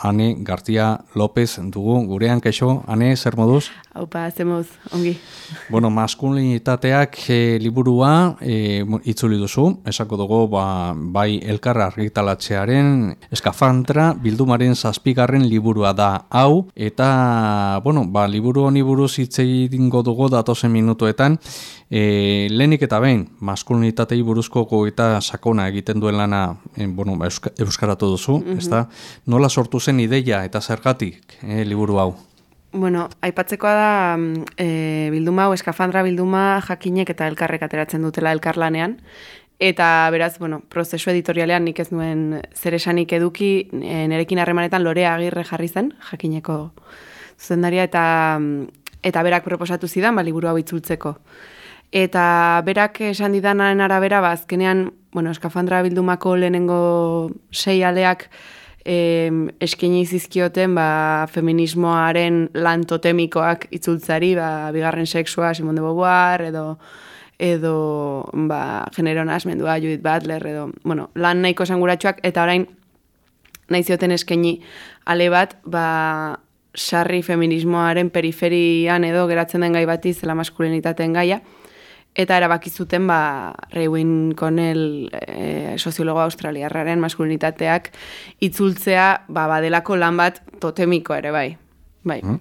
Ane Gartia López dugu gurean keixo, Ane, zer moduz? Haupa, zemoz, ongi. Bueno, maskulinitateak e, liburua e, itzuli duzu, esako dugu ba, bai elkarra argitalatzearen eskafantra bildumaren zazpigarren liburua da hau, eta, bueno, ba, liburu honi buruz hitzei dingo dugu datozen minutuetan, e, lehenik eta behin, maskulinitatei buruzko eta sakona egiten duen lana e, bueno, ba, euskaratu duzu, mm ezta? Nola sortu zen ideia eta zergatik e, liburu hau? Bueno, aipatzekoa da e, bilduma hau, eskafandra bilduma jakinek eta elkarrek ateratzen dutela elkarlanean. Eta beraz, bueno, prozesu editorialean nik ez nuen zer esanik eduki, e, nerekin harremanetan lorea agirre jarri zen, jakineko zuzendaria, eta, eta berak proposatu zidan, ba, liburu hau itzultzeko. Eta berak esan didanaren arabera, ba, azkenean, bueno, eskafandra bildumako lehenengo sei aleak eh, eskeni izizkioten ba, feminismoaren lan totemikoak itzultzari, ba, bigarren sexua, Simon de Beauvoir, edo edo ba, genero nasmendua, Judith Butler, edo, bueno, lan nahiko esanguratsuak, eta orain, nahi zioten eskeni ale bat, ba, sarri feminismoaren periferian edo geratzen den gai bati zela maskulinitateen gaia, eta erabaki zuten ba Rewin Connell e, soziologo australiarraren maskulinitateak itzultzea ba badelako lan bat totemiko ere bai. Bai. Mm.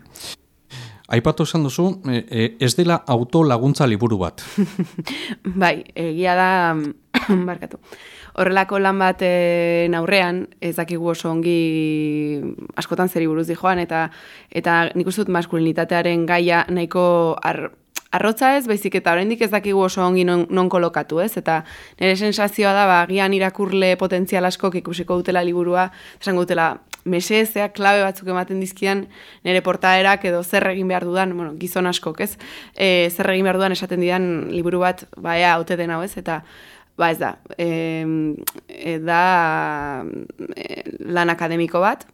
Aipatu esan duzu, e, e, ez dela auto laguntza liburu bat. bai, egia da, barkatu. Horrelako lan bat aurrean, ez dakigu oso ongi askotan zeri buruz di joan, eta, eta nik uste dut maskulinitatearen gaia nahiko ar, arrotza ez, baizik eta oraindik ez dakigu oso ongi non, non kolokatu, ez? Eta nire sensazioa da, ba, gian irakurle potentzial askok ikusiko dutela liburua, esango dutela, mesezea, klabe batzuk ematen dizkian, nire portaerak edo zer egin behar dudan, bueno, gizon askok, ez? E, zer egin behar dudan esaten didan liburu bat, ba, ea, haute dena, ez? Eta, ba, ez da, e, da e, lan akademiko bat,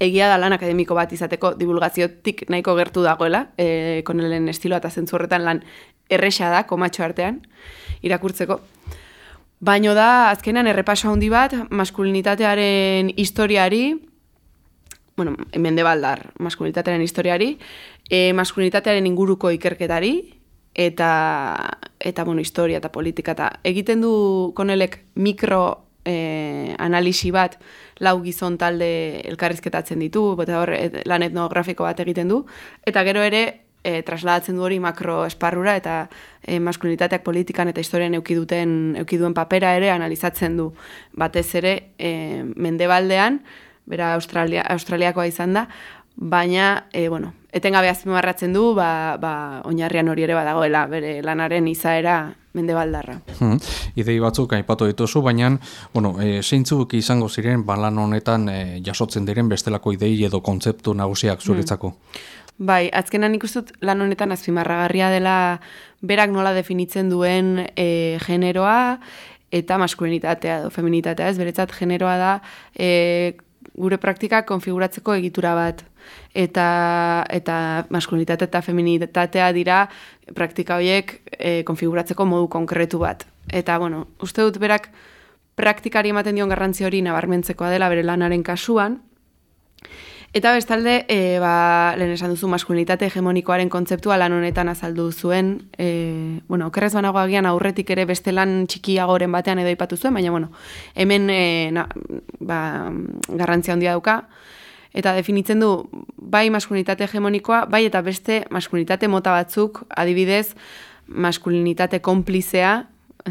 egia da lan akademiko bat izateko divulgaziotik nahiko gertu dagoela, e, konelen estiloa eta zentzu horretan lan erresa da, komatxo artean, irakurtzeko. Baino da, azkenean errepaso handi bat, maskulinitatearen historiari, bueno, hemen de baldar, maskulinitatearen historiari, e, maskulinitatearen inguruko ikerketari, eta, eta bueno, historia eta politika, eta egiten du konelek mikro e, analisi bat lau gizon talde elkarrizketatzen ditu, eta hor lan etnografiko bat egiten du, eta gero ere e, trasladatzen du hori makro esparrura eta e, maskulinitateak politikan eta historian eukiduten eukiduen papera ere analizatzen du. Batez ere e, mendebaldean, bera Australia, Australiakoa izan da, baina, e, bueno, etengabe azpimarratzen du, ba, ba, oinarrian hori ere badagoela, bere lanaren izaera mendebaldarra. Hmm. Idei batzuk aipatu dituzu, baina bueno, e, zeintzuk izango ziren balan honetan e, jasotzen diren bestelako idei edo kontzeptu nagusiak zuretzako? Hmm. Bai, azkenan ikustut lan honetan azpimarragarria dela berak nola definitzen duen e, generoa eta maskulinitatea edo feminitatea, ez beretzat generoa da e, gure praktika konfiguratzeko egitura bat eta eta maskulinitate eta feminitatea dira praktika horiek e, konfiguratzeko modu konkretu bat. Eta bueno, uste dut berak praktikari ematen dion garrantzi hori nabarmentzekoa dela bere lanaren kasuan. Eta bestalde, e, ba, lehen esan duzu maskulinitate hegemonikoaren kontzeptua lan honetan azaldu zuen. E, bueno, okerrez banago agian aurretik ere beste lan txikiagoren batean edo ipatu zuen, baina bueno, hemen e, na, ba, garrantzia handia dauka. Eta definitzen du, bai maskulinitate hegemonikoa, bai eta beste maskulinitate mota batzuk, adibidez, maskulinitate konplizea,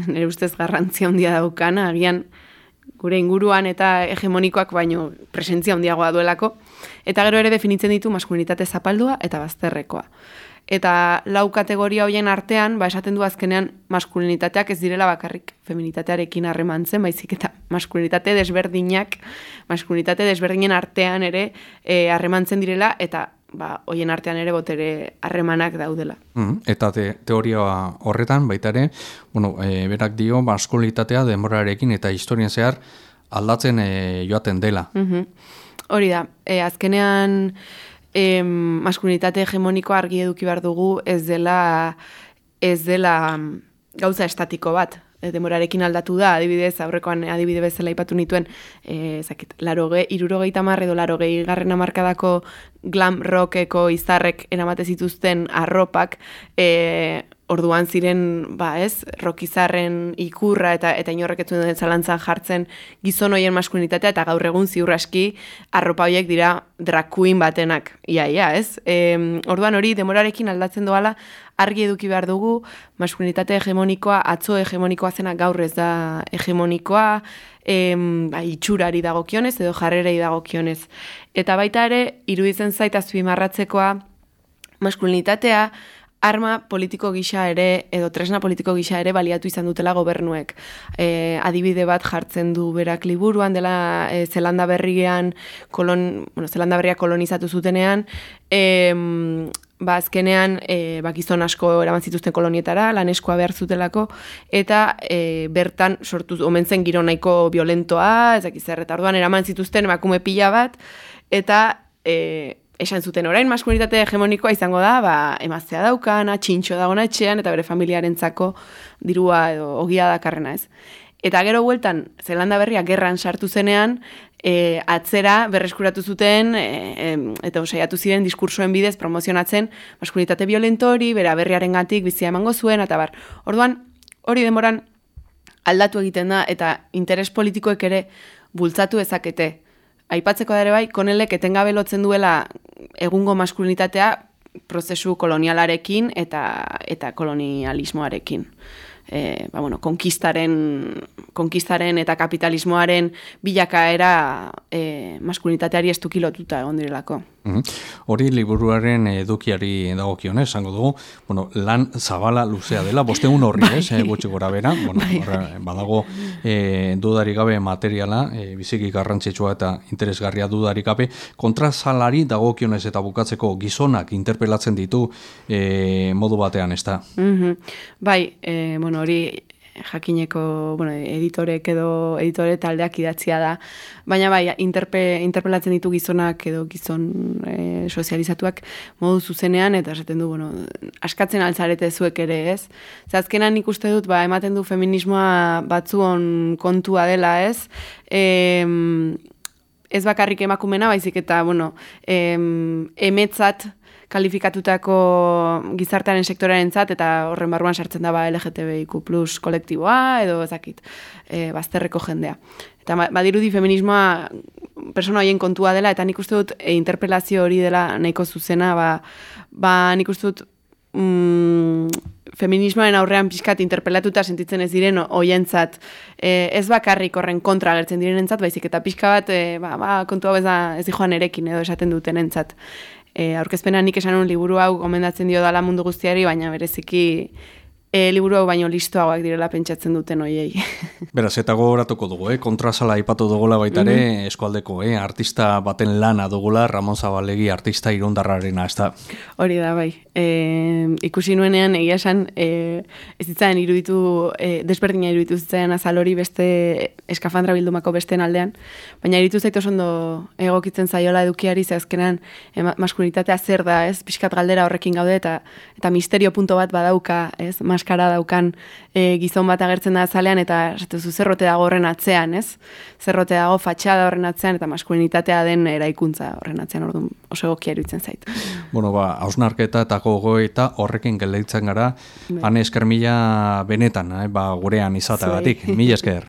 nire ustez garrantzia handia daukana, agian gure inguruan eta hegemonikoak baino presentzia handiagoa duelako. Eta gero ere definitzen ditu maskulinitate zapaldua eta bazterrekoa. Eta lau kategoria hoien artean, ba esaten du azkenean maskulinitateak ez direla bakarrik feminitatearekin harremantzen, baizik eta maskulinitate desberdinak, maskulinitate desberdinen artean ere e, harremantzen direla eta ba hoien artean ere botere harremanak daudela. Mm, eta te, teoria horretan baita ere, bueno, e, berak dio maskulinitatea denborarekin eta historian zehar aldatzen e, joaten dela. Mm Hori da, e, azkenean e, maskulinitate hegemoniko argi eduki behar dugu ez dela ez dela mm, gauza estatiko bat. E, demorarekin aldatu da, adibidez, aurrekoan adibide bezala ipatu nituen, e, zakit, laroge, irurogei tamar edo larogei garren amarkadako glam rockeko izarrek enamate zituzten arropak, e, orduan ziren, ba ez, rokizarren ikurra eta eta inorrek etzuen den zalantzan jartzen gizon hoien maskulinitatea eta gaur egun ziur aski arropa horiek dira drag queen batenak, ia, ia, ez? E, orduan hori demorarekin aldatzen doala argi eduki behar dugu, maskulinitate hegemonikoa, atzo hegemonikoa zena gaur ez da hegemonikoa, em, ba, itxurari dagokionez edo jarrerei dagokionez. Eta baita ere, iruditzen zait azpimarratzekoa, maskulinitatea, arma politiko gisa ere, edo tresna politiko gisa ere baliatu izan dutela gobernuek. E, adibide bat jartzen du berak liburuan dela e, Zelanda berrian, kolon, bueno, Zelanda berria kolonizatu zutenean, e, ba azkenean e, ba, asko eraman zituzten kolonietara, lan eskoa behar zutelako, eta e, bertan sortu omen zen giro nahiko violentoa, ezak izan, eta orduan eraman zituzten emakume pila bat, eta e, esan zuten orain maskulinitate hegemonikoa izango da, ba, emaztea daukana, txintxo dagona etxean, eta bere familiarentzako dirua edo ogia dakarrena ez. Eta gero hueltan, Zelanda berria gerran sartu zenean, e, atzera berreskuratu zuten, e, eta osaiatu ziren diskursoen bidez promozionatzen maskulinitate violentori, bera berriaren gatik bizia emango zuen, eta bar. Orduan, hori demoran aldatu egiten da, eta interes politikoek ere bultzatu ezakete aipatzeko da ere bai, konelek etengabe lotzen duela egungo maskulinitatea prozesu kolonialarekin eta eta kolonialismoarekin e, ba, bueno, konkistaren, konkistaren eta kapitalismoaren bilakaera e, maskulinitateari estukilotuta egon direlako. Mhm. Hori liburuaren edukiari dagokion, esango dugu, bueno, lan zabala luzea dela, bosteun horri, bai. ez, eh, gutxi gora bera, bueno, bai. badago e, dudari gabe materiala, e, biziki garrantzitsua eta interesgarria dudari gabe, kontrazalari dagokionez eta bukatzeko gizonak interpelatzen ditu e, modu batean, ez da? Mm Bai, e, bueno, hori jakineko, bueno, editorek edo editore taldeak idatzia da, baina bai, interpe, interpelatzen ditu gizonak edo gizon e, sozializatuak modu zuzenean, eta esaten du, bueno, askatzen altzarete zuek ere, ez? Zazkenan ikuste dut, ba, ematen du feminismoa batzuon kontua dela, ez? E, ez bakarrik emakumena, baizik eta, bueno, em, emetzat, kalifikatutako gizartearen sektoraren zat, eta horren barruan sartzen daba LGTBIQ plus kolektiboa, edo ezakit, e, bazterreko jendea. Eta ba, badirudi feminismoa persona hoien kontua dela, eta nik uste dut e, interpelazio hori dela nahiko zuzena, ba, ba nik uste dut mm, feminismoaren aurrean pixkat interpelatuta sentitzen ez diren hoientzat e, ez bakarrik horren kontra agertzen direnentzat, baizik eta pixka bat e, ba, ba, kontua ez, da, ez dijoan erekin edo esaten duten entzat e, aurkezpena nik esan liburu hau gomendatzen dio dala mundu guztiari, baina bereziki e, liburu hau baino listoagoak direla pentsatzen duten hoiei. Beraz, eta gogoratuko dugu, eh? kontrasala ipatu dugula baitare, mm -hmm. eskualdeko, eh? artista baten lana dugula, Ramon Zabalegi artista irundarrarena, ez da? Hori da, bai. E, ikusi nuenean, egia esan, e, ez ditzaen iruditu, e, desberdina iruditu zitzaian azal hori beste eskafandra bildumako besteen aldean, baina iruditu zaitu ondo egokitzen zaiola edukiari, ze azkenan e, maskulinitatea zer da, ez? Piskat galdera horrekin gaude, eta, eta misterio punto bat badauka, ez? Maskara daukan e, gizon bat agertzen da azalean, eta zu zerrote dago horren atzean, ez? Zerrote dago fatxada horren atzean, eta maskulinitatea den eraikuntza horren atzean, orduan oso egokia iruditzen zait. Bueno, ba, hausnarketa eta gogoeta horrekin geleitzen gara, bai. ane esker mila benetan, eh? ba, gurean izatagatik, mila esker.